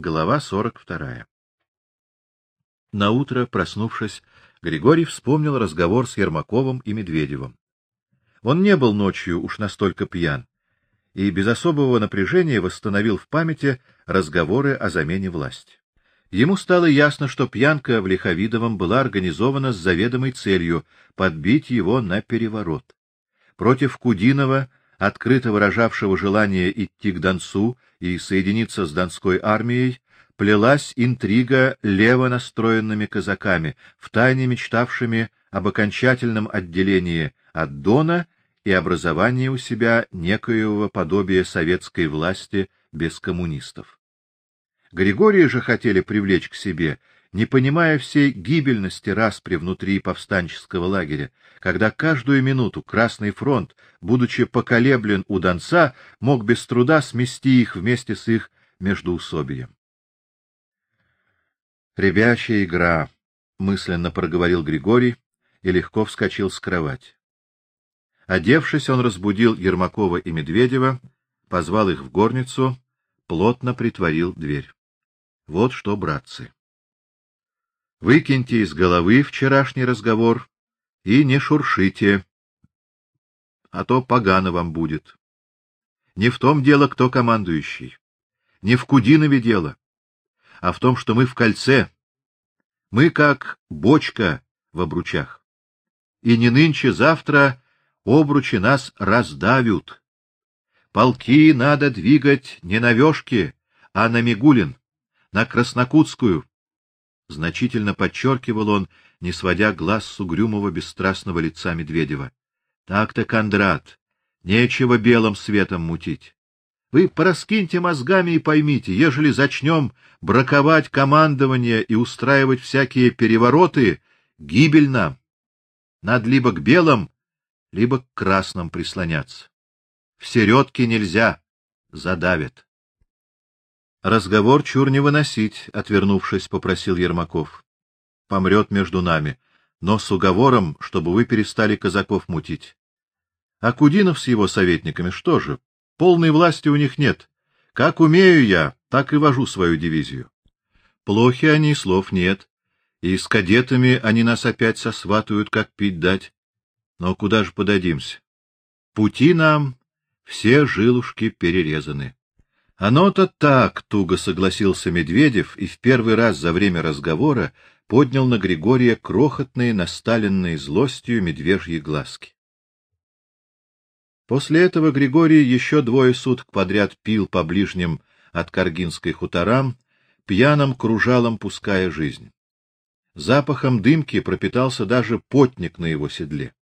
Глава 42. На утро, проснувшись, Григорий вспомнил разговор с Ермаковым и Медведевым. Он не был ночью уж настолько пьян и без особого напряжения восстановил в памяти разговоры о замене власти. Ему стало ясно, что пьянка в Лиховидовом была организована с заведомой целью подбить его на переворот. Против Кудинова открыто выражавшего желание идти к Донцу и соединиться с Донской армией, плелась интрига лево настроенными казаками, втайне мечтавшими об окончательном отделении от Дона и образовании у себя некоего подобия советской власти без коммунистов. Григория же хотели привлечь к себе не понимая всей гибельности распри внутри повстанческого лагеря, когда каждую минуту Красный фронт, будучи поколеблен у Донца, мог без труда смести их вместе с их междоусобием. Ребячая игра, мысленно проговорил Григорий и легко вскочил с кровати. Одевшись, он разбудил Ермакова и Медведева, позвал их в горницу, плотно притворил дверь. Вот что, братцы, Выкиньте из головы вчерашний разговор и не шуршите, а то погано вам будет. Не в том дело, кто командующий, не в Кудинове дело, а в том, что мы в кольце. Мы как бочка в обручах. И не нынче, завтра обручи нас раздавят. Полки надо двигать не на Вёшке, а на Мигулин, на Краснокутскую, значительно подчеркивал он, не сводя глаз с угрюмого бесстрастного лица Медведева. Так-то, Кондрат, нечего белым светом мутить. Вы пораскиньте мозгами и поймите, ежели зачнем браковать командование и устраивать всякие перевороты, гибель нам. Надо либо к белым, либо к красным прислоняться. В середке нельзя, задавят. Разговор чур не выносить, отвернувшись, попросил Ермаков. Помрет между нами, но с уговором, чтобы вы перестали казаков мутить. А Кудинов с его советниками что же? Полной власти у них нет. Как умею я, так и вожу свою дивизию. Плохи они, слов нет. И с кадетами они нас опять сосватают, как пить дать. Но куда же подадимся? Пути нам все жилушки перерезаны. Оно-то так, туго согласился Медведев и в первый раз за время разговора поднял на Григория крохотные, насталенные злостью медвежьи глазки. После этого Григорий еще двое суток подряд пил по ближним от Каргинской хуторам, пьяным кружалом пуская жизнь. Запахом дымки пропитался даже потник на его седле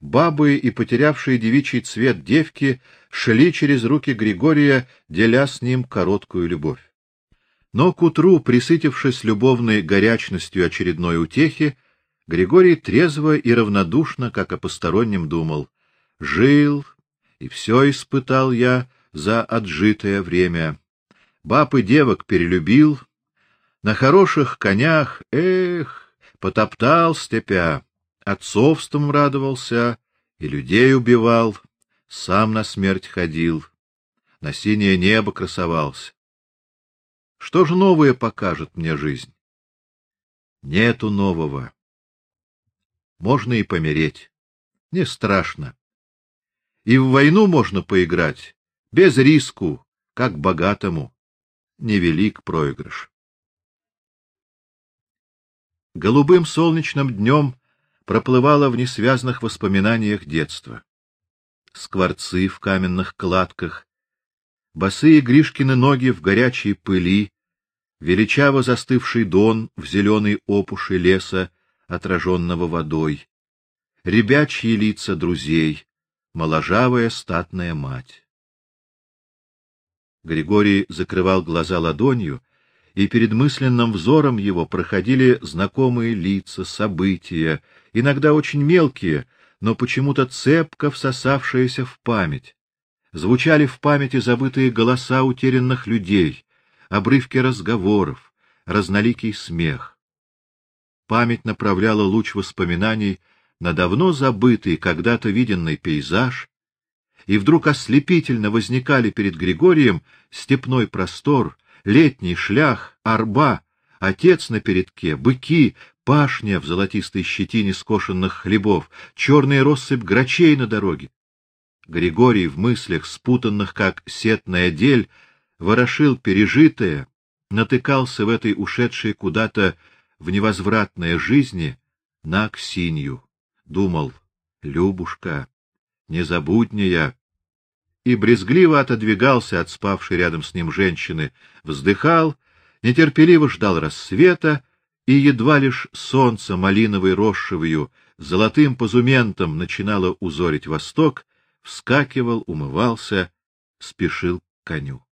бабы и потерявшие девичий цвет девки шли через руки Григория, деля с ним короткую любовь. Но к утру, присытившись любовной горячностью очередной утехи, Григорий трезво и равнодушно, как о постороннем, думал: жил и все испытал я за отжитое время. Баб и девок перелюбил, на хороших конях, эх, потоптал степя отцовством радовался и людей убивал, сам на смерть ходил, на синее небо красовался. Что же новое покажет мне жизнь? Нету нового. Можно и помереть. Не страшно. И в войну можно поиграть без риску, как богатому. Невелик проигрыш. Голубым солнечным днем проплывало в несвязных воспоминаниях детства. Скворцы в каменных кладках, босые Гришкины ноги в горячей пыли, величаво застывший дон в зеленой опуши леса, отраженного водой, ребячьи лица друзей, моложавая статная мать. Григорий закрывал глаза ладонью, и перед мысленным взором его проходили знакомые лица, события, иногда очень мелкие, но почему-то цепко всосавшиеся в память. Звучали в памяти забытые голоса утерянных людей, обрывки разговоров, разноликий смех. Память направляла луч воспоминаний на давно забытый, когда-то виденный пейзаж, и вдруг ослепительно возникали перед Григорием степной простор, летний шлях, арба, отец на передке, быки, пашня в золотистой щетине скошенных хлебов, черная россыпь грачей на дороге. Григорий в мыслях, спутанных как сетная дель, ворошил пережитое, натыкался в этой ушедшей куда-то в невозвратное жизни на Аксинью, думал: "Любушка, не забудь я". И брезгливо отодвигался от спавшей рядом с ним женщины, вздыхал, нетерпеливо ждал рассвета, и едва лишь солнце малиновой росшевью золотым позументом начинало узорить восток, вскакивал, умывался, спешил к коню.